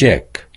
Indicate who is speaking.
Speaker 1: check.